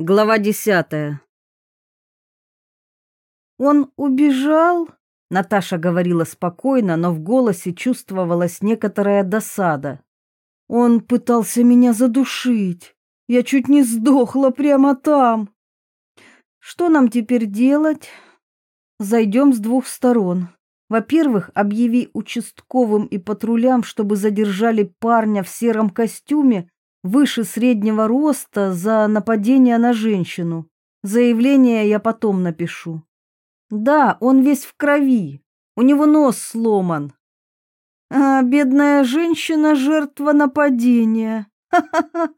Глава десятая. Он убежал? Наташа говорила спокойно, но в голосе чувствовалась некоторая досада. Он пытался меня задушить. Я чуть не сдохла прямо там. Что нам теперь делать? Зайдем с двух сторон. Во-первых, объяви участковым и патрулям, чтобы задержали парня в сером костюме выше среднего роста за нападение на женщину. Заявление я потом напишу. Да, он весь в крови. У него нос сломан. А бедная женщина жертва нападения. Ха-ха-ха.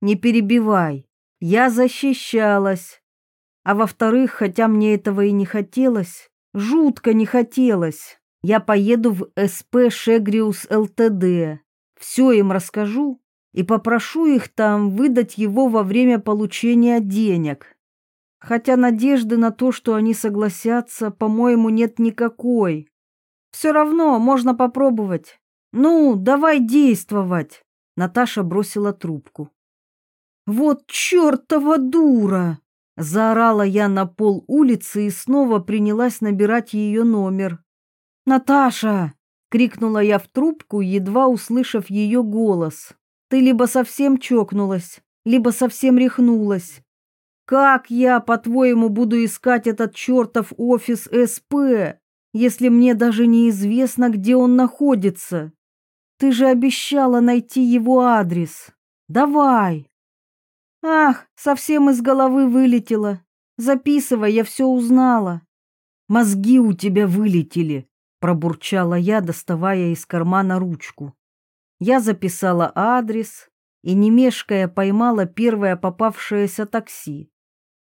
Не перебивай. Я защищалась. А во-вторых, хотя мне этого и не хотелось, жутко не хотелось, я поеду в СП Шегриус ЛТД. Все им расскажу и попрошу их там выдать его во время получения денег. Хотя надежды на то, что они согласятся, по-моему, нет никакой. Все равно можно попробовать. Ну, давай действовать. Наташа бросила трубку. Вот чертова дура! Заорала я на пол улицы и снова принялась набирать ее номер. «Наташа!» — крикнула я в трубку, едва услышав ее голос. Ты либо совсем чокнулась, либо совсем рехнулась. Как я, по-твоему, буду искать этот чертов офис СП, если мне даже неизвестно, где он находится? Ты же обещала найти его адрес. Давай. Ах, совсем из головы вылетело. Записывай, я все узнала. Мозги у тебя вылетели, пробурчала я, доставая из кармана ручку. Я записала адрес и, не мешкая, поймала первое попавшееся такси.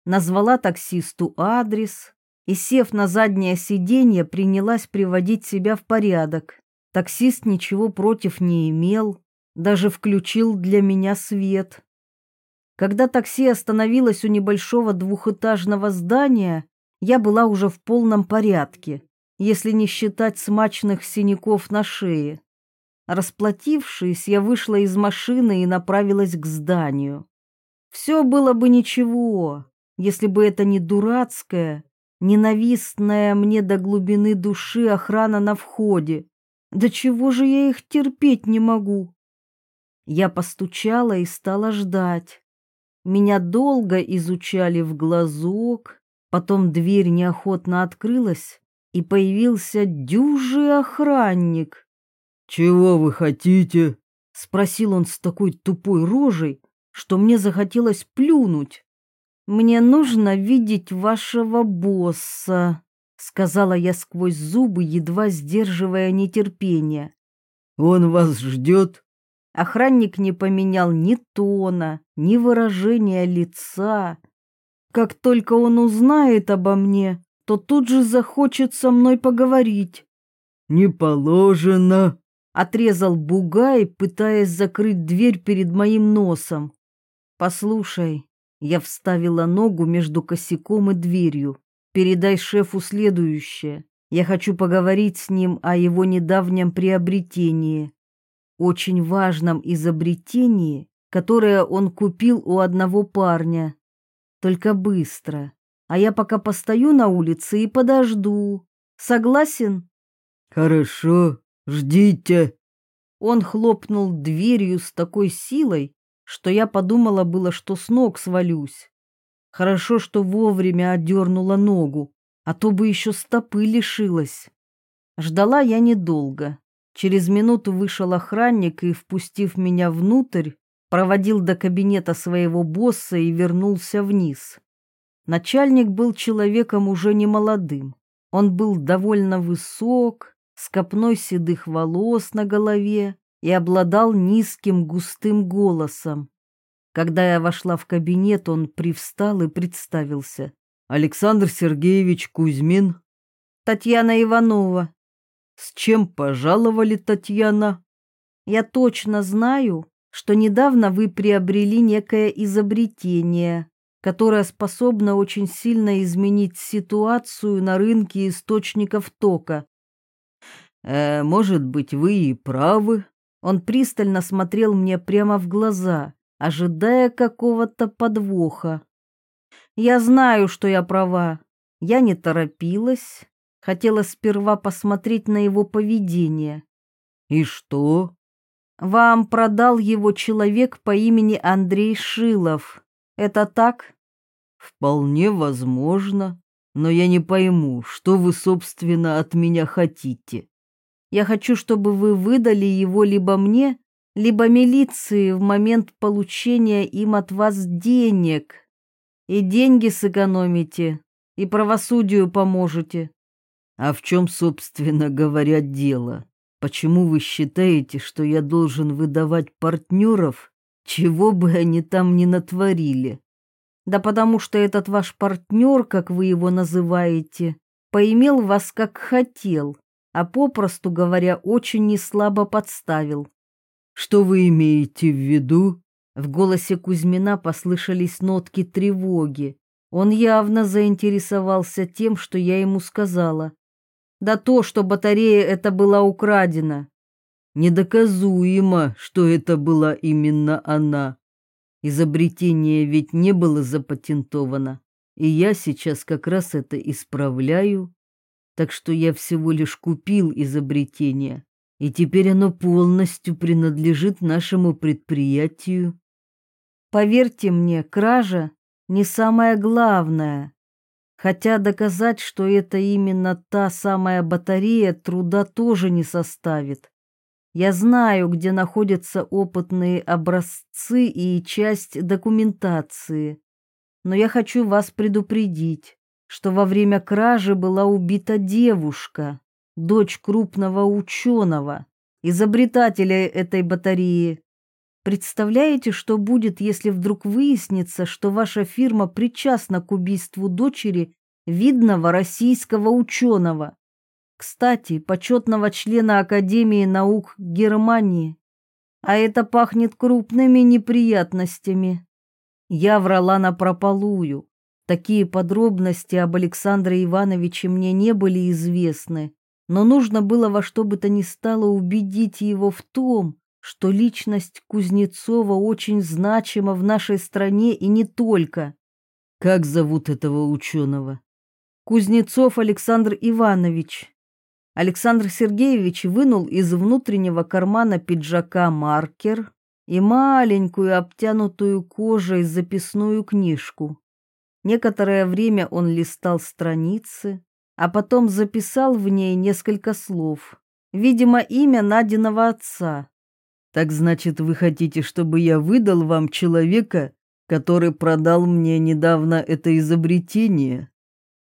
Назвала таксисту адрес и, сев на заднее сиденье, принялась приводить себя в порядок. Таксист ничего против не имел, даже включил для меня свет. Когда такси остановилось у небольшого двухэтажного здания, я была уже в полном порядке, если не считать смачных синяков на шее. Расплатившись, я вышла из машины и направилась к зданию. Все было бы ничего, если бы это не дурацкая, ненавистная мне до глубины души охрана на входе. Да чего же я их терпеть не могу? Я постучала и стала ждать. Меня долго изучали в глазок, потом дверь неохотно открылась, и появился дюжий охранник «Чего вы хотите?» — спросил он с такой тупой рожей, что мне захотелось плюнуть. «Мне нужно видеть вашего босса», — сказала я сквозь зубы, едва сдерживая нетерпение. «Он вас ждет?» Охранник не поменял ни тона, ни выражения лица. Как только он узнает обо мне, то тут же захочет со мной поговорить. «Не положено», Отрезал бугай, пытаясь закрыть дверь перед моим носом. «Послушай», — я вставила ногу между косяком и дверью. «Передай шефу следующее. Я хочу поговорить с ним о его недавнем приобретении. Очень важном изобретении, которое он купил у одного парня. Только быстро. А я пока постою на улице и подожду. Согласен?» «Хорошо», Ждите. Он хлопнул дверью с такой силой, что я подумала было, что с ног свалюсь. Хорошо, что вовремя отдернула ногу, а то бы еще стопы лишилась. Ждала я недолго. Через минуту вышел охранник и, впустив меня внутрь, проводил до кабинета своего босса и вернулся вниз. Начальник был человеком уже не молодым. Он был довольно высок, с копной седых волос на голове и обладал низким густым голосом. Когда я вошла в кабинет, он привстал и представился. «Александр Сергеевич Кузьмин». «Татьяна Иванова». «С чем пожаловали, Татьяна?» «Я точно знаю, что недавно вы приобрели некое изобретение, которое способно очень сильно изменить ситуацию на рынке источников тока. Э, может быть, вы и правы. Он пристально смотрел мне прямо в глаза, ожидая какого-то подвоха. Я знаю, что я права. Я не торопилась, хотела сперва посмотреть на его поведение. И что? Вам продал его человек по имени Андрей Шилов. Это так? Вполне возможно, но я не пойму, что вы, собственно, от меня хотите. Я хочу, чтобы вы выдали его либо мне, либо милиции в момент получения им от вас денег. И деньги сэкономите, и правосудию поможете. А в чем, собственно говоря, дело? Почему вы считаете, что я должен выдавать партнеров, чего бы они там ни натворили? Да потому что этот ваш партнер, как вы его называете, поимел вас как хотел, а попросту говоря, очень неслабо подставил. Что вы имеете в виду? В голосе Кузьмина послышались нотки тревоги. Он явно заинтересовался тем, что я ему сказала. Да то, что батарея эта была украдена. Недоказуемо, что это была именно она. Изобретение ведь не было запатентовано, и я сейчас как раз это исправляю. Так что я всего лишь купил изобретение, и теперь оно полностью принадлежит нашему предприятию. Поверьте мне, кража не самое главное. Хотя доказать, что это именно та самая батарея, труда тоже не составит. Я знаю, где находятся опытные образцы и часть документации. Но я хочу вас предупредить, что во время кражи была убита девушка, дочь крупного ученого, изобретателя этой батареи. Представляете, что будет, если вдруг выяснится, что ваша фирма причастна к убийству дочери видного российского ученого? Кстати, почетного члена Академии наук Германии. А это пахнет крупными неприятностями. Я врала на прополую. Такие подробности об Александре Ивановиче мне не были известны, но нужно было во что бы то ни стало убедить его в том, что личность Кузнецова очень значима в нашей стране и не только. Как зовут этого ученого? Кузнецов Александр Иванович. Александр Сергеевич вынул из внутреннего кармана пиджака маркер и маленькую обтянутую кожей записную книжку. Некоторое время он листал страницы, а потом записал в ней несколько слов. Видимо, имя Надиного отца. Так значит, вы хотите, чтобы я выдал вам человека, который продал мне недавно это изобретение?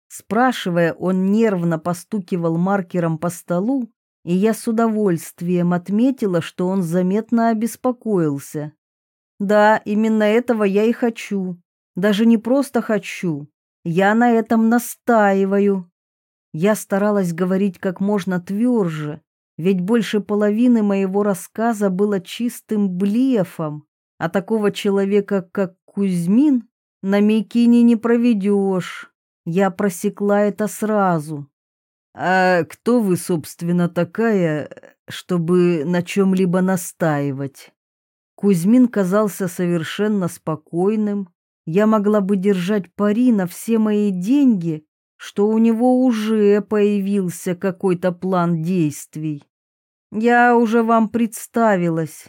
Спрашивая, он нервно постукивал маркером по столу, и я с удовольствием отметила, что он заметно обеспокоился. Да, именно этого я и хочу. Даже не просто хочу. Я на этом настаиваю. Я старалась говорить как можно тверже, ведь больше половины моего рассказа было чистым блефом, а такого человека, как Кузьмин, на Микине не проведешь. Я просекла это сразу. А кто вы, собственно, такая, чтобы на чем-либо настаивать? Кузьмин казался совершенно спокойным. Я могла бы держать пари на все мои деньги, что у него уже появился какой-то план действий. Я уже вам представилась.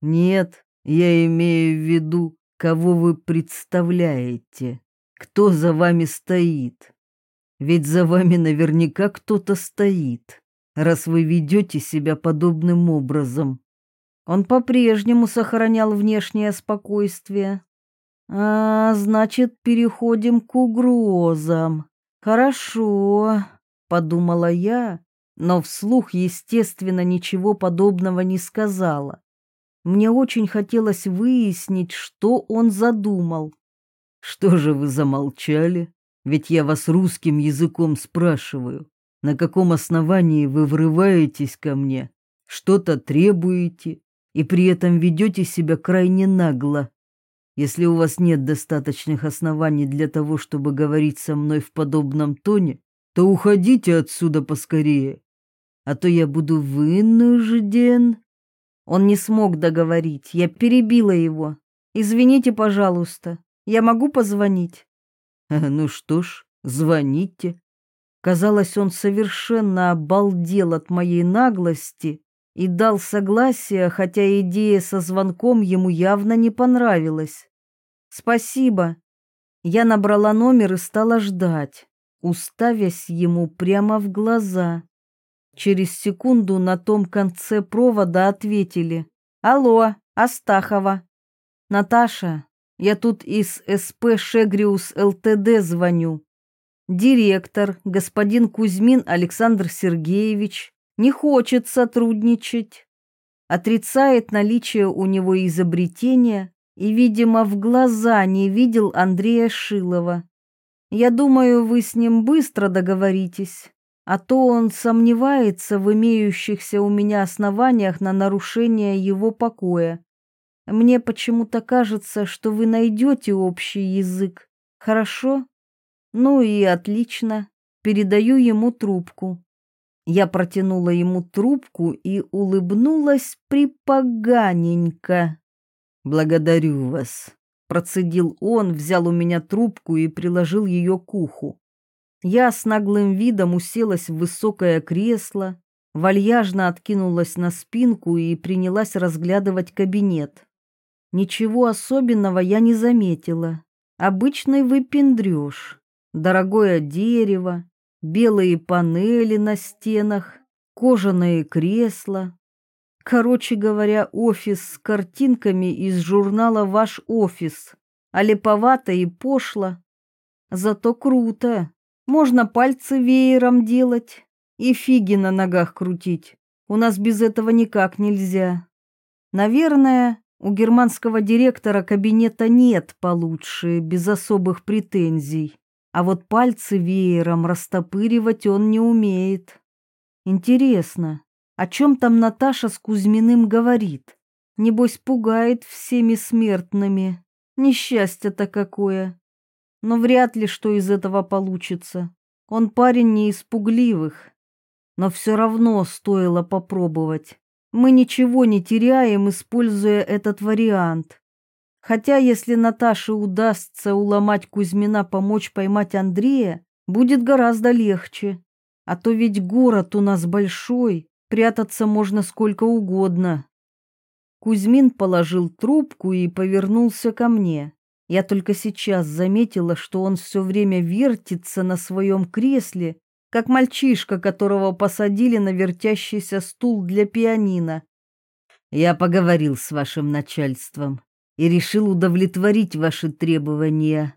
Нет, я имею в виду, кого вы представляете, кто за вами стоит. Ведь за вами наверняка кто-то стоит, раз вы ведете себя подобным образом. Он по-прежнему сохранял внешнее спокойствие. А, значит, переходим к угрозам. Хорошо, подумала я, но вслух, естественно, ничего подобного не сказала. Мне очень хотелось выяснить, что он задумал. Что же вы замолчали? Ведь я вас русским языком спрашиваю. На каком основании вы врываетесь ко мне, что-то требуете и при этом ведете себя крайне нагло? Если у вас нет достаточных оснований для того, чтобы говорить со мной в подобном тоне, то уходите отсюда поскорее, а то я буду вынужден. Он не смог договорить, я перебила его. Извините, пожалуйста, я могу позвонить? Ну что ж, звоните. Казалось, он совершенно обалдел от моей наглости и дал согласие, хотя идея со звонком ему явно не понравилась. «Спасибо». Я набрала номер и стала ждать, уставясь ему прямо в глаза. Через секунду на том конце провода ответили. «Алло, Астахова». «Наташа, я тут из СП «Шегриус ЛТД» звоню. Директор, господин Кузьмин Александр Сергеевич, не хочет сотрудничать. Отрицает наличие у него изобретения и, видимо, в глаза не видел Андрея Шилова. Я думаю, вы с ним быстро договоритесь, а то он сомневается в имеющихся у меня основаниях на нарушение его покоя. Мне почему-то кажется, что вы найдете общий язык. Хорошо? Ну и отлично. Передаю ему трубку. Я протянула ему трубку и улыбнулась припоганенько. «Благодарю вас», — процедил он, взял у меня трубку и приложил ее к уху. Я с наглым видом уселась в высокое кресло, вальяжно откинулась на спинку и принялась разглядывать кабинет. Ничего особенного я не заметила. Обычный выпендрёж дорогое дерево, белые панели на стенах, кожаные кресла. Короче говоря, офис с картинками из журнала «Ваш офис», а леповато и пошло. Зато круто. Можно пальцы веером делать и фиги на ногах крутить. У нас без этого никак нельзя. Наверное, у германского директора кабинета нет получше, без особых претензий а вот пальцы веером растопыривать он не умеет. Интересно, о чем там Наташа с Кузьминым говорит? Небось, пугает всеми смертными. Несчастье-то какое. Но вряд ли что из этого получится. Он парень не из пугливых. Но все равно стоило попробовать. Мы ничего не теряем, используя этот вариант. Хотя, если Наташе удастся уломать Кузьмина помочь поймать Андрея, будет гораздо легче. А то ведь город у нас большой, прятаться можно сколько угодно. Кузьмин положил трубку и повернулся ко мне. Я только сейчас заметила, что он все время вертится на своем кресле, как мальчишка, которого посадили на вертящийся стул для пианино. «Я поговорил с вашим начальством», и решил удовлетворить ваши требования.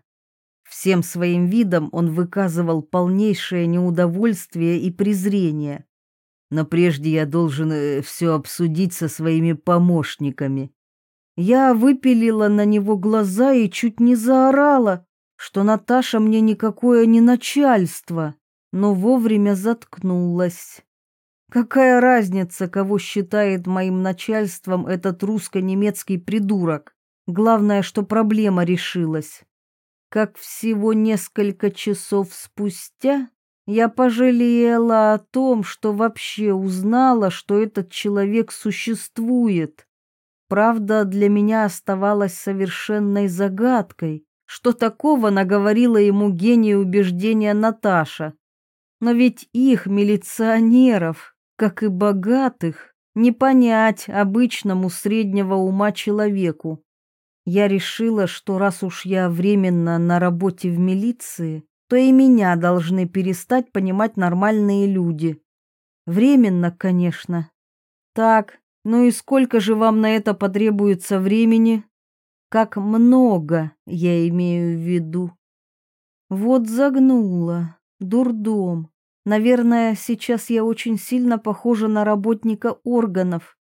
Всем своим видом он выказывал полнейшее неудовольствие и презрение. Но прежде я должен э, все обсудить со своими помощниками. Я выпилила на него глаза и чуть не заорала, что Наташа мне никакое не начальство, но вовремя заткнулась. Какая разница, кого считает моим начальством этот русско-немецкий придурок? Главное, что проблема решилась. Как всего несколько часов спустя я пожалела о том, что вообще узнала, что этот человек существует. Правда, для меня оставалась совершенной загадкой, что такого наговорила ему гений убеждения Наташа. Но ведь их, милиционеров, как и богатых, не понять обычному среднего ума человеку. Я решила, что раз уж я временно на работе в милиции, то и меня должны перестать понимать нормальные люди. Временно, конечно. Так, ну и сколько же вам на это потребуется времени? Как много, я имею в виду. Вот загнула. Дурдом. Наверное, сейчас я очень сильно похожа на работника органов.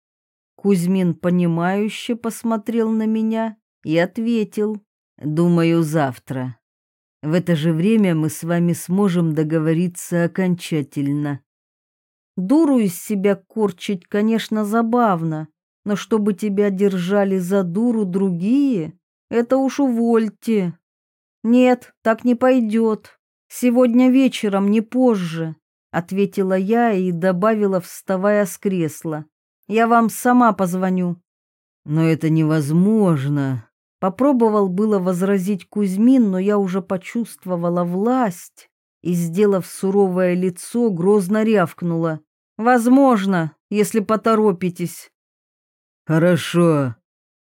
Кузьмин понимающе посмотрел на меня и ответил, «Думаю, завтра. В это же время мы с вами сможем договориться окончательно». Дуру из себя корчить, конечно, забавно, но чтобы тебя держали за дуру другие, это уж увольте. Нет, так не пойдет. Сегодня вечером, не позже, ответила я и добавила, вставая с кресла. Я вам сама позвоню. Но это невозможно, Попробовал было возразить Кузьмин, но я уже почувствовала власть и, сделав суровое лицо, грозно рявкнула. «Возможно, если поторопитесь». «Хорошо».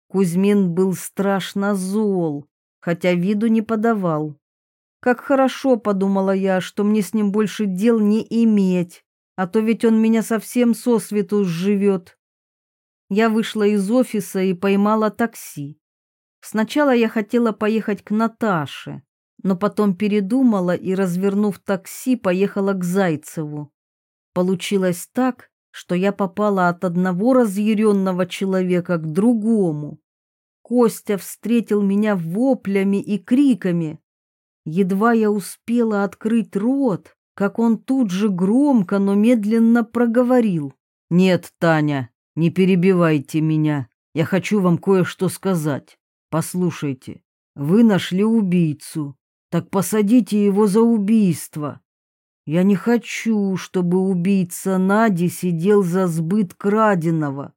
Кузьмин был страшно зол, хотя виду не подавал. Как хорошо, подумала я, что мне с ним больше дел не иметь, а то ведь он меня совсем сосвету сживет. Я вышла из офиса и поймала такси. Сначала я хотела поехать к Наташе, но потом передумала и, развернув такси, поехала к Зайцеву. Получилось так, что я попала от одного разъяренного человека к другому. Костя встретил меня воплями и криками. Едва я успела открыть рот, как он тут же громко, но медленно проговорил. «Нет, Таня, не перебивайте меня. Я хочу вам кое-что сказать. Послушайте, вы нашли убийцу, так посадите его за убийство. Я не хочу, чтобы убийца Нади сидел за сбыт краденого.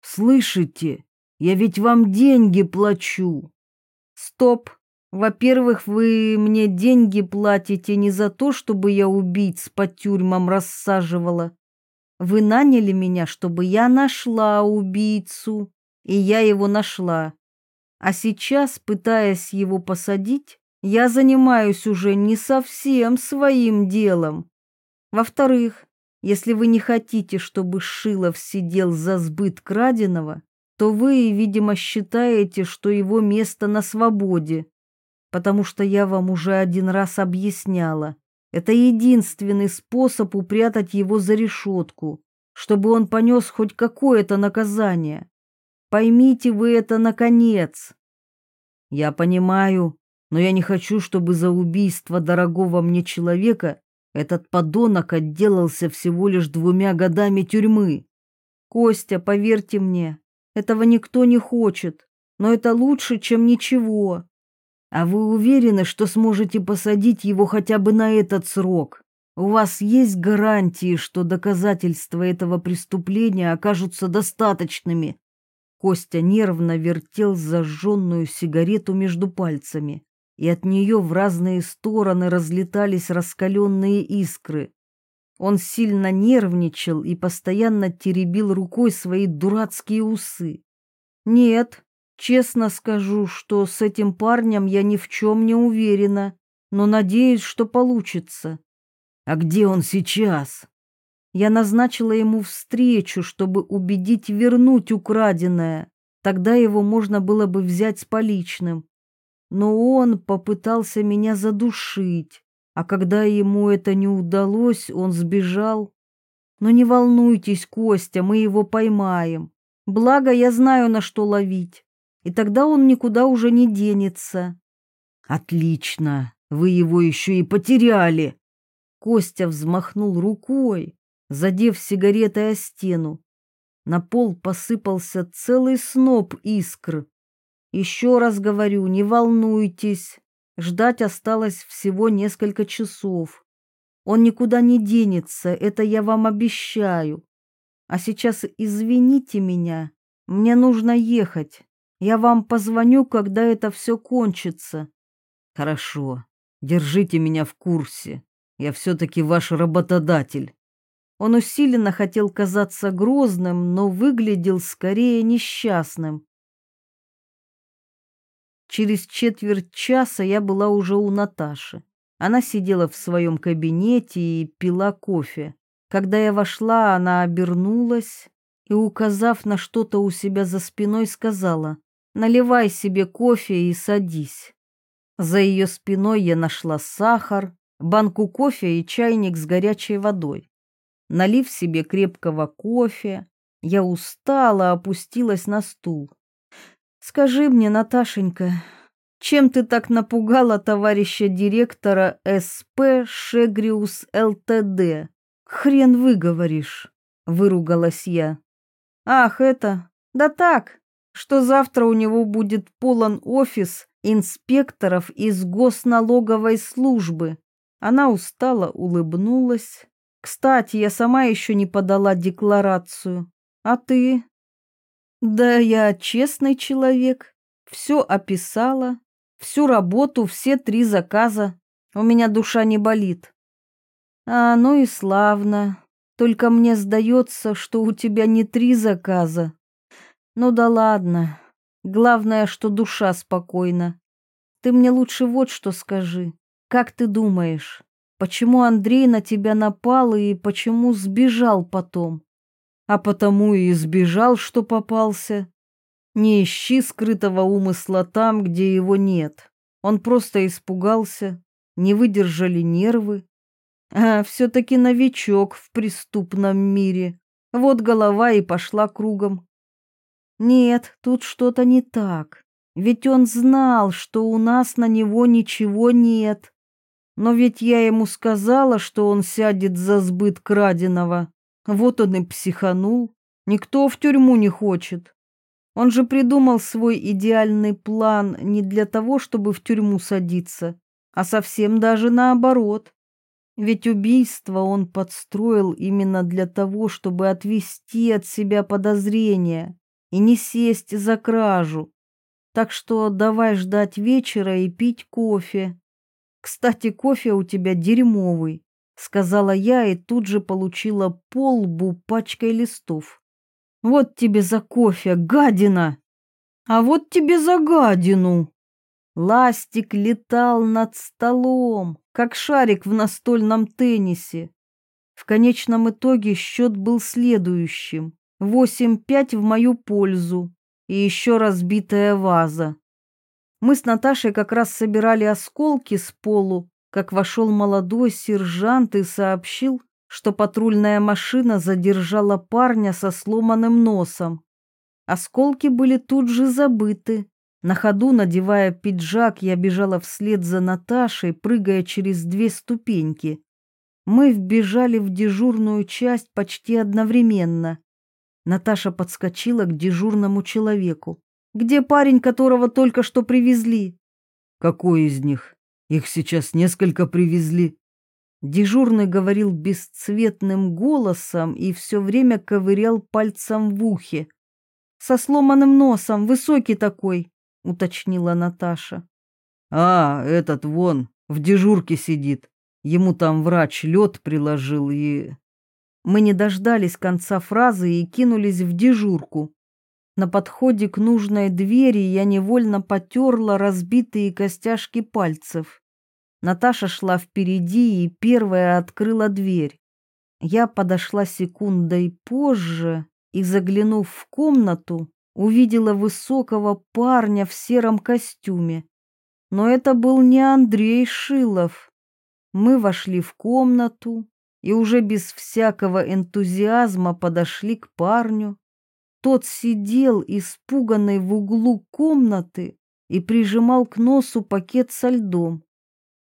Слышите? Я ведь вам деньги плачу. Стоп. Во-первых, вы мне деньги платите не за то, чтобы я убийц по тюрьмам рассаживала. Вы наняли меня, чтобы я нашла убийцу, и я его нашла. А сейчас, пытаясь его посадить, я занимаюсь уже не совсем своим делом. Во-вторых, если вы не хотите, чтобы Шилов сидел за сбыт краденого, то вы, видимо, считаете, что его место на свободе, потому что я вам уже один раз объясняла. Это единственный способ упрятать его за решетку, чтобы он понес хоть какое-то наказание. Поймите вы это наконец. Я понимаю, но я не хочу, чтобы за убийство дорогого мне человека этот подонок отделался всего лишь двумя годами тюрьмы. Костя, поверьте мне, этого никто не хочет, но это лучше, чем ничего. А вы уверены, что сможете посадить его хотя бы на этот срок? У вас есть гарантии, что доказательства этого преступления окажутся достаточными, Костя нервно вертел зажженную сигарету между пальцами, и от нее в разные стороны разлетались раскаленные искры. Он сильно нервничал и постоянно теребил рукой свои дурацкие усы. «Нет, честно скажу, что с этим парнем я ни в чем не уверена, но надеюсь, что получится». «А где он сейчас?» Я назначила ему встречу, чтобы убедить вернуть украденное. Тогда его можно было бы взять с поличным. Но он попытался меня задушить, а когда ему это не удалось, он сбежал. Но не волнуйтесь, Костя, мы его поймаем. Благо, я знаю, на что ловить. И тогда он никуда уже не денется. Отлично, вы его еще и потеряли. Костя взмахнул рукой, задев сигаретой о стену. На пол посыпался целый сноп искр. Еще раз говорю, не волнуйтесь, ждать осталось всего несколько часов. Он никуда не денется, это я вам обещаю. А сейчас извините меня, мне нужно ехать. Я вам позвоню, когда это все кончится. Хорошо, держите меня в курсе. Я все-таки ваш работодатель. Он усиленно хотел казаться грозным, но выглядел скорее несчастным. Через четверть часа я была уже у Наташи. Она сидела в своем кабинете и пила кофе. Когда я вошла, она обернулась и, указав на что-то у себя за спиной, сказала «Наливай себе кофе и садись». За ее спиной я нашла сахар, банку кофе и чайник с горячей водой. Налив себе крепкого кофе, я устала, опустилась на стул. Скажи мне, Наташенька, чем ты так напугала товарища директора СП Шегриус ЛТД? Хрен выговоришь, выругалась я. Ах, это, да так, что завтра у него будет полон офис инспекторов из госналоговой службы. Она устало улыбнулась. Кстати, я сама еще не подала декларацию. А ты? Да я честный человек. все описала, всю работу, все три заказа. У меня душа не болит. А, ну и славно. Только мне сдается, что у тебя не три заказа. Ну да ладно. Главное, что душа спокойна. Ты мне лучше вот что скажи. Как ты думаешь, почему Андрей на тебя напал и почему сбежал потом? А потому и сбежал, что попался. Не ищи скрытого умысла там, где его нет. Он просто испугался, не выдержали нервы. А все-таки новичок в преступном мире. Вот голова и пошла кругом. Нет, тут что-то не так. Ведь он знал, что у нас на него ничего нет. Но ведь я ему сказала, что он сядет за сбыт краденого. Вот он и психанул. Никто в тюрьму не хочет. Он же придумал свой идеальный план не для того, чтобы в тюрьму садиться, а совсем даже наоборот. Ведь убийство он подстроил именно для того, чтобы отвести от себя подозрения и не сесть за кражу. Так что давай ждать вечера и пить кофе. Кстати, кофе у тебя дерьмовый, сказала я и тут же получила полбу пачкой листов. Вот тебе за кофе, гадина. А вот тебе за гадину. Ластик летал над столом, как шарик в настольном теннисе. В конечном итоге счет был следующим. 8-5 в мою пользу и еще разбитая ваза. Мы с Наташей как раз собирали осколки с полу, как вошел молодой сержант и сообщил, что патрульная машина задержала парня со сломанным носом. Осколки были тут же забыты. На ходу, надевая пиджак, я бежала вслед за Наташей, прыгая через две ступеньки. Мы вбежали в дежурную часть почти одновременно. Наташа подскочила к дежурному человеку. «Где парень, которого только что привезли?» «Какой из них? Их сейчас несколько привезли». Дежурный говорил бесцветным голосом и все время ковырял пальцем в ухе. «Со сломанным носом, высокий такой», — уточнила Наташа. «А, этот вон, в дежурке сидит. Ему там врач лед приложил и...» Мы не дождались конца фразы и кинулись в дежурку. На подходе к нужной двери я невольно потерла разбитые костяшки пальцев. Наташа шла впереди и первая открыла дверь. Я подошла секундой позже и, заглянув в комнату, увидела высокого парня в сером костюме. Но это был не Андрей Шилов. Мы вошли в комнату, и уже без всякого энтузиазма подошли к парню. Тот сидел испуганный в углу комнаты и прижимал к носу пакет со льдом.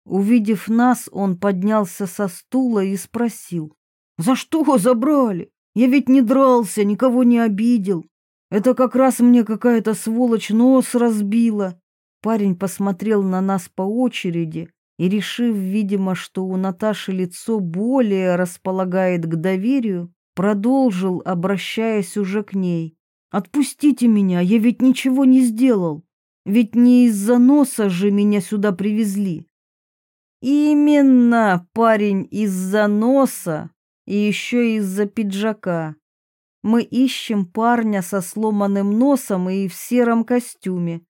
Увидев нас, он поднялся со стула и спросил. «За что забрали? Я ведь не дрался, никого не обидел. Это как раз мне какая-то сволочь нос разбила». Парень посмотрел на нас по очереди, и, решив, видимо, что у Наташи лицо более располагает к доверию, продолжил, обращаясь уже к ней. «Отпустите меня, я ведь ничего не сделал. Ведь не из-за носа же меня сюда привезли». «Именно, парень, из-за носа и еще из-за пиджака. Мы ищем парня со сломанным носом и в сером костюме.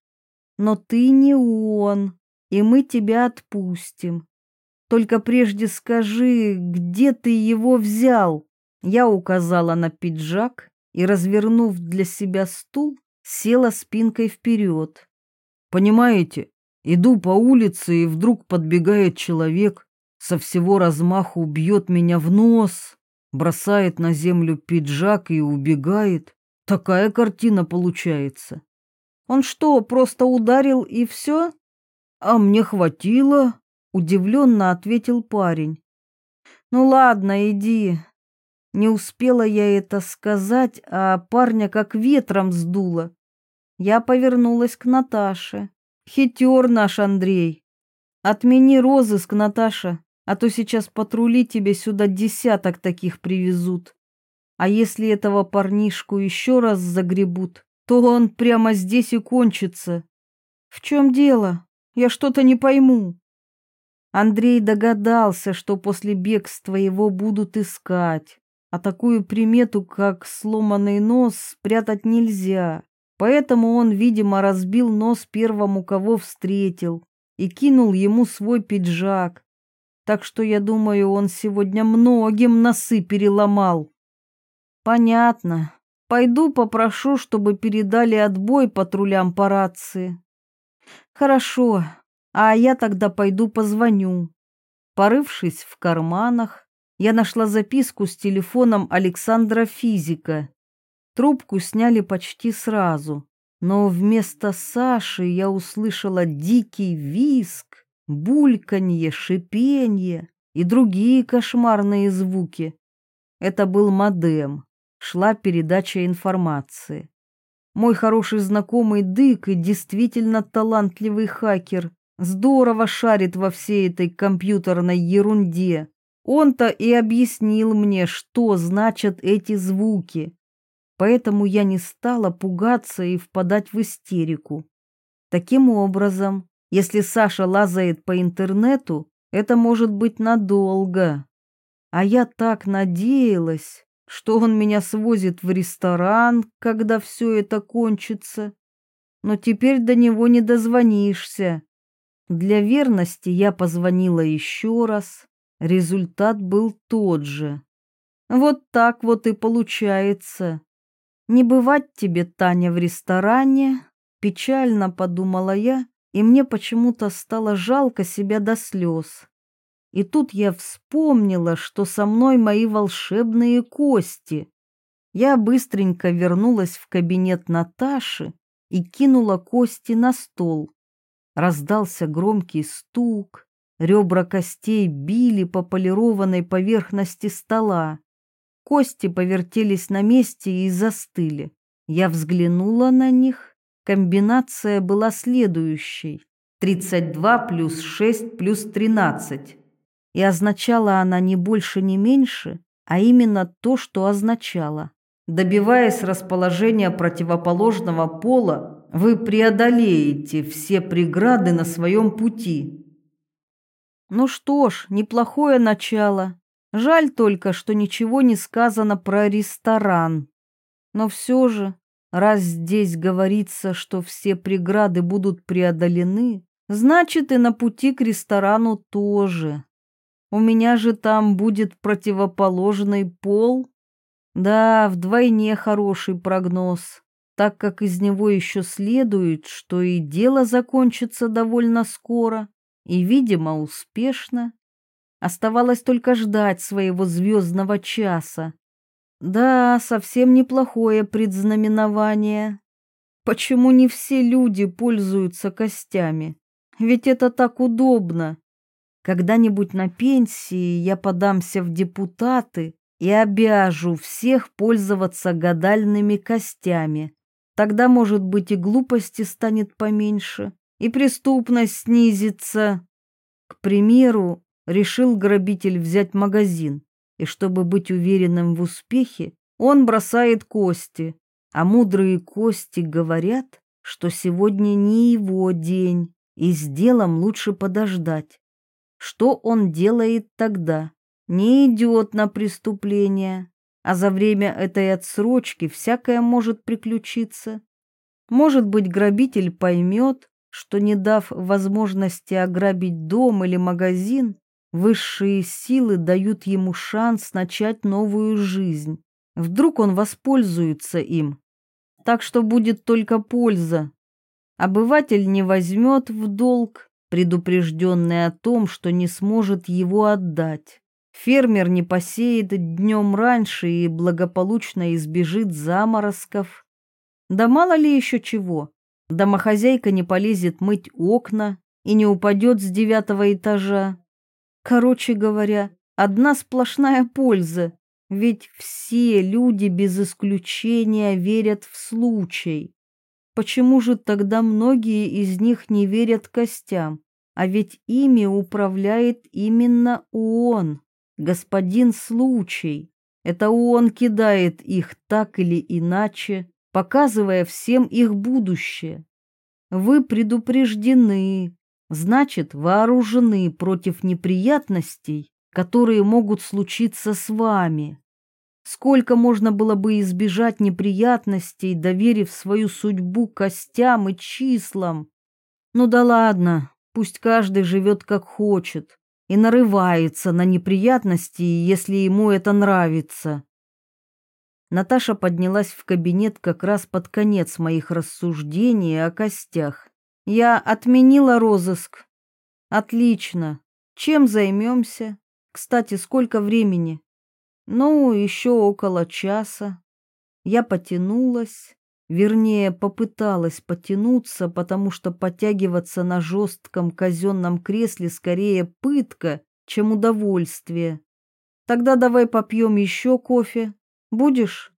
Но ты не он и мы тебя отпустим. Только прежде скажи, где ты его взял?» Я указала на пиджак и, развернув для себя стул, села спинкой вперед. «Понимаете, иду по улице, и вдруг подбегает человек, со всего размаху бьет меня в нос, бросает на землю пиджак и убегает. Такая картина получается». «Он что, просто ударил и все?» «А мне хватило», — удивленно ответил парень. «Ну ладно, иди». Не успела я это сказать, а парня как ветром сдуло. Я повернулась к Наташе. «Хитер наш Андрей. Отмени розыск, Наташа, а то сейчас патрули тебе сюда десяток таких привезут. А если этого парнишку еще раз загребут, то он прямо здесь и кончится. В чем дело? Я что-то не пойму. Андрей догадался, что после бегства его будут искать, а такую примету, как сломанный нос, спрятать нельзя. Поэтому он, видимо, разбил нос первому, кого встретил, и кинул ему свой пиджак. Так что, я думаю, он сегодня многим носы переломал. Понятно. Пойду попрошу, чтобы передали отбой патрулям по рации. Хорошо, а я тогда пойду позвоню. Порывшись в карманах, я нашла записку с телефоном Александра Физика. Трубку сняли почти сразу, но вместо Саши я услышала дикий виск, бульканье, шипенье и другие кошмарные звуки. Это был модем, шла передача информации. Мой хороший знакомый Дык и действительно талантливый хакер здорово шарит во всей этой компьютерной ерунде. Он-то и объяснил мне, что значат эти звуки. Поэтому я не стала пугаться и впадать в истерику. Таким образом, если Саша лазает по интернету, это может быть надолго. А я так надеялась, что он меня свозит в ресторан, когда все это кончится. Но теперь до него не дозвонишься. Для верности я позвонила еще раз. Результат был тот же. Вот так вот и получается. Не бывать тебе, Таня, в ресторане, печально подумала я, и мне почему-то стало жалко себя до слез. И тут я вспомнила, что со мной мои волшебные кости. Я быстренько вернулась в кабинет Наташи и кинула кости на стол. Раздался громкий стук, ребра костей били по полированной поверхности стола. Кости повертелись на месте и застыли. Я взглянула на них. Комбинация была следующей. 32 плюс 6 плюс 13. И означала она не больше, не меньше, а именно то, что означала. Добиваясь расположения противоположного пола, вы преодолеете все преграды на своем пути. Ну что ж, неплохое начало. Жаль только, что ничего не сказано про ресторан. Но все же, раз здесь говорится, что все преграды будут преодолены, значит и на пути к ресторану тоже. У меня же там будет противоположный пол. Да, вдвойне хороший прогноз так как из него еще следует, что и дело закончится довольно скоро и, видимо, успешно. Оставалось только ждать своего звездного часа. Да, совсем неплохое предзнаменование. Почему не все люди пользуются костями? Ведь это так удобно. Когда-нибудь на пенсии я подамся в депутаты и обяжу всех пользоваться гадальными костями. Тогда, может быть, и глупости станет поменьше, и преступность снизится. К примеру, решил грабитель взять магазин, и чтобы быть уверенным в успехе, он бросает кости, а мудрые кости говорят, что сегодня не его день, и с делом лучше подождать. Что он делает тогда? Не идет на преступление, а за время этой отсрочки всякое может приключиться. Может быть, грабитель поймет, что не дав возможности ограбить дом или магазин, высшие силы дают ему шанс начать новую жизнь. Вдруг он воспользуется им. Так что будет только польза. Обыватель не возьмет в долг, предупрежденный о том, что не сможет его отдать. Фермер не посеет днем раньше и благополучно избежит заморозков. Да мало ли еще чего. Домохозяйка не полезет мыть окна и не упадет с девятого этажа. Короче говоря, одна сплошная польза, ведь все люди без исключения верят в случай. Почему же тогда многие из них не верят костям? А ведь ими управляет именно он господин случай. Это он кидает их так или иначе, показывая всем их будущее. Вы предупреждены, значит, вооружены против неприятностей, которые могут случиться с вами. Сколько можно было бы избежать неприятностей, доверив свою судьбу костям и числам? Ну да ладно, пусть каждый живет как хочет и нарывается на неприятности, если ему это нравится. Наташа поднялась в кабинет как раз под конец моих рассуждений о костях. Я отменила розыск. Отлично. Чем займемся? Кстати, сколько времени? Ну, еще около часа. Я потянулась, вернее, попыталась потянуться, потому что подтягиваться на жестком казенном кресле скорее пытка, чем удовольствие. Тогда давай попьем еще кофе. Будешь?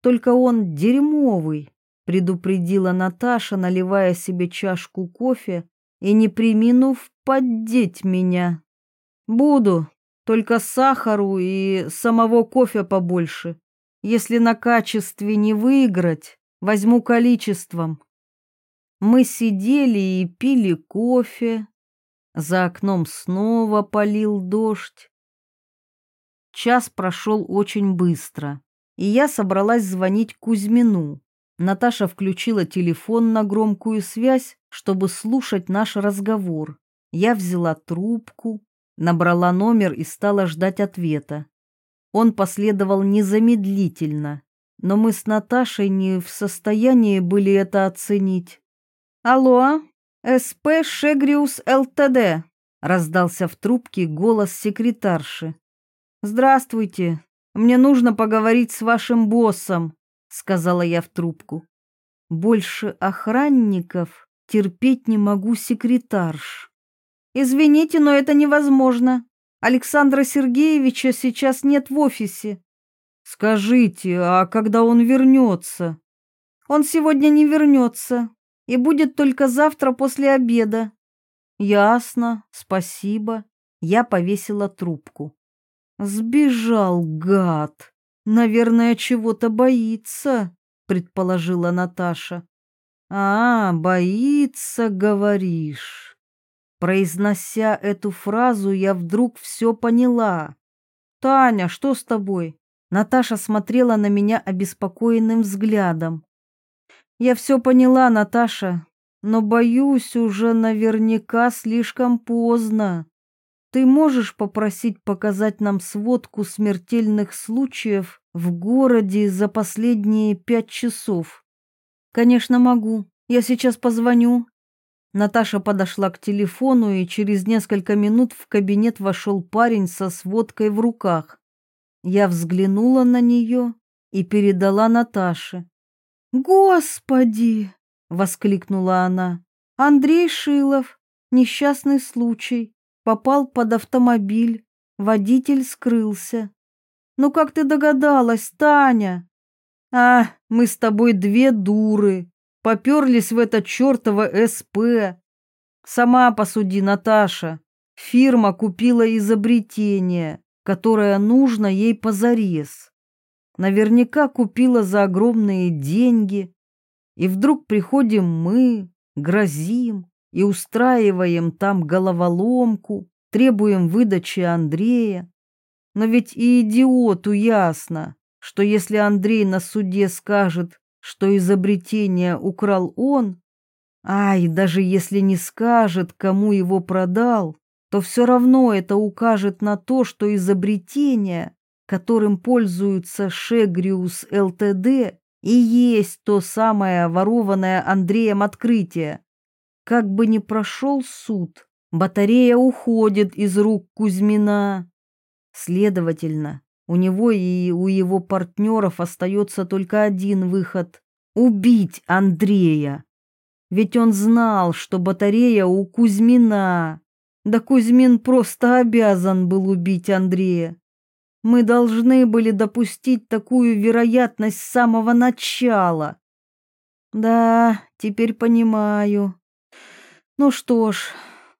Только он дерьмовый, предупредила Наташа, наливая себе чашку кофе и не приминув поддеть меня. Буду, только сахару и самого кофе побольше. Если на качестве не выиграть, возьму количеством. Мы сидели и пили кофе. За окном снова полил дождь. Час прошел очень быстро и я собралась звонить Кузьмину. Наташа включила телефон на громкую связь, чтобы слушать наш разговор. Я взяла трубку, набрала номер и стала ждать ответа. Он последовал незамедлительно, но мы с Наташей не в состоянии были это оценить. «Алло, СП Шегриус ЛТД», — раздался в трубке голос секретарши. «Здравствуйте, мне нужно поговорить с вашим боссом, сказала я в трубку. Больше охранников терпеть не могу секретарш. Извините, но это невозможно. Александра Сергеевича сейчас нет в офисе. Скажите, а когда он вернется? Он сегодня не вернется и будет только завтра после обеда. Ясно, спасибо. Я повесила трубку. Сбежал, гад. Наверное, чего-то боится, предположила Наташа. А, боится, говоришь. Произнося эту фразу, я вдруг все поняла. Таня, что с тобой? Наташа смотрела на меня обеспокоенным взглядом. Я все поняла, Наташа, но боюсь уже наверняка слишком поздно. Ты можешь попросить показать нам сводку смертельных случаев в городе за последние пять часов? Конечно, могу. Я сейчас позвоню. Наташа подошла к телефону, и через несколько минут в кабинет вошел парень со сводкой в руках. Я взглянула на нее и передала Наташе. «Господи!» — воскликнула она. «Андрей Шилов. Несчастный случай попал под автомобиль, водитель скрылся. Ну как ты догадалась, Таня? А, мы с тобой две дуры, поперлись в это чертово СП. Сама посуди, Наташа. Фирма купила изобретение, которое нужно ей позарез. Наверняка купила за огромные деньги. И вдруг приходим мы, грозим, и устраиваем там головоломку, требуем выдачи Андрея. Но ведь и идиоту ясно, что если Андрей на суде скажет, что изобретение украл он, ай, даже если не скажет, кому его продал, то все равно это укажет на то, что изобретение, которым пользуется Шегриус ЛТД, и есть то самое ворованное Андреем открытие. Как бы ни прошел суд, батарея уходит из рук Кузьмина. Следовательно, у него и у его партнеров остается только один выход — убить Андрея. Ведь он знал, что батарея у Кузьмина. Да Кузьмин просто обязан был убить Андрея. Мы должны были допустить такую вероятность с самого начала. Да, теперь понимаю. Ну что ж,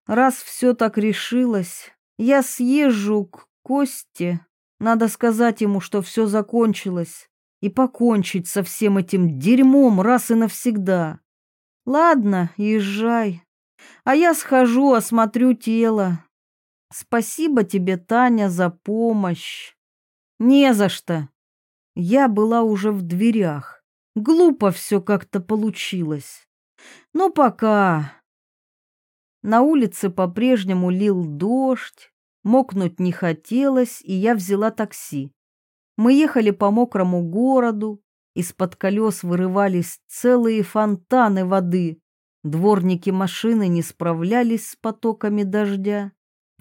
раз все так решилось, я съезжу к Косте. Надо сказать ему, что все закончилось, и покончить со всем этим дерьмом раз и навсегда. Ладно, езжай. А я схожу, осмотрю тело. Спасибо тебе, Таня, за помощь. Не за что. Я была уже в дверях. Глупо все как-то получилось. Ну, пока. На улице по-прежнему лил дождь, мокнуть не хотелось, и я взяла такси. Мы ехали по мокрому городу, из-под колес вырывались целые фонтаны воды. Дворники машины не справлялись с потоками дождя.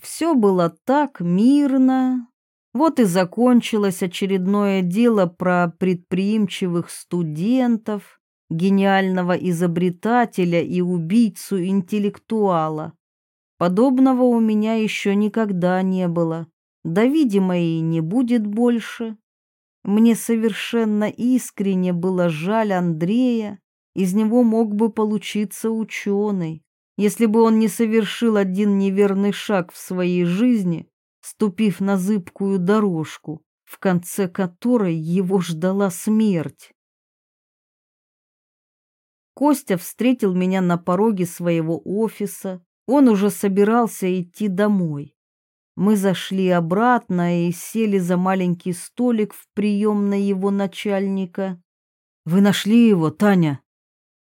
Все было так мирно. Вот и закончилось очередное дело про предприимчивых студентов, гениального изобретателя и убийцу-интеллектуала. Подобного у меня еще никогда не было. Да, видимо, и не будет больше. Мне совершенно искренне было жаль Андрея, из него мог бы получиться ученый, если бы он не совершил один неверный шаг в своей жизни, ступив на зыбкую дорожку, в конце которой его ждала смерть. Костя встретил меня на пороге своего офиса, он уже собирался идти домой. Мы зашли обратно и сели за маленький столик в приемной его начальника. «Вы нашли его, Таня?»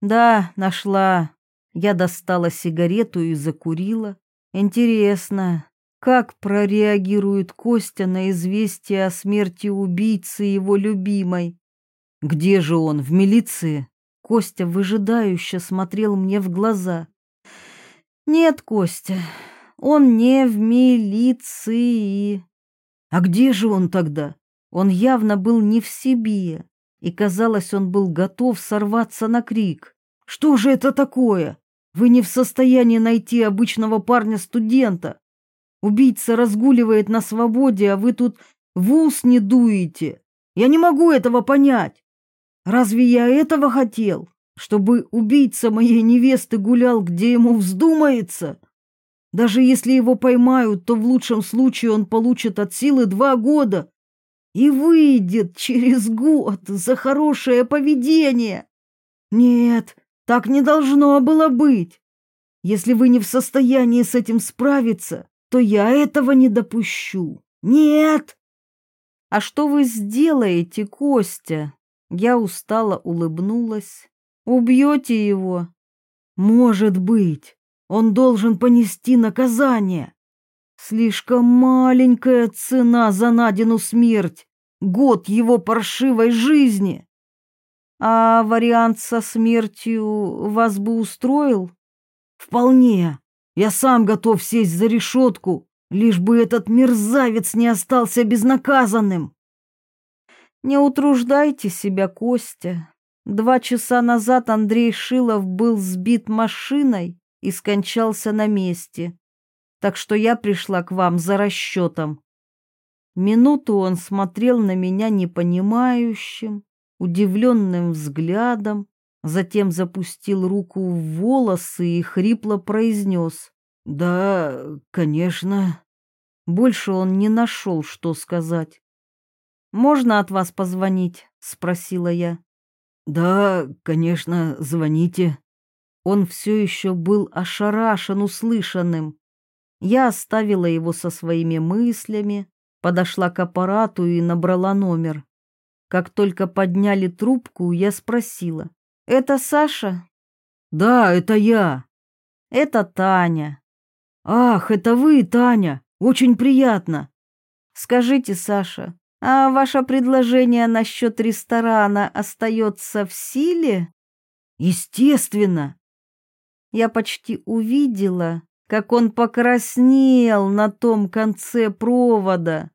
«Да, нашла». Я достала сигарету и закурила. «Интересно, как прореагирует Костя на известие о смерти убийцы его любимой?» «Где же он, в милиции?» Костя выжидающе смотрел мне в глаза. «Нет, Костя, он не в милиции. А где же он тогда? Он явно был не в себе, и, казалось, он был готов сорваться на крик. «Что же это такое? Вы не в состоянии найти обычного парня-студента. Убийца разгуливает на свободе, а вы тут в ус не дуете. Я не могу этого понять. Разве я этого хотел? Чтобы убийца моей невесты гулял, где ему вздумается?» Даже если его поймают, то в лучшем случае он получит от силы два года и выйдет через год за хорошее поведение. Нет, так не должно было быть. Если вы не в состоянии с этим справиться, то я этого не допущу. Нет. А что вы сделаете, Костя? Я устало улыбнулась. Убьете его? Может быть. Он должен понести наказание. Слишком маленькая цена за Надину смерть. Год его паршивой жизни. А вариант со смертью вас бы устроил? Вполне. Я сам готов сесть за решетку, лишь бы этот мерзавец не остался безнаказанным. Не утруждайте себя, Костя. Два часа назад Андрей Шилов был сбит машиной и скончался на месте. Так что я пришла к вам за расчетом. Минуту он смотрел на меня непонимающим, удивленным взглядом, затем запустил руку в волосы и хрипло произнес «Да, конечно». Больше он не нашел, что сказать. «Можно от вас позвонить?» — спросила я. «Да, конечно, звоните», он все еще был ошарашен услышанным. Я оставила его со своими мыслями, подошла к аппарату и набрала номер. Как только подняли трубку, я спросила. «Это Саша?» «Да, это я». «Это Таня». «Ах, это вы, Таня. Очень приятно». «Скажите, Саша, а ваше предложение насчет ресторана остается в силе?» «Естественно я почти увидела, как он покраснел на том конце провода.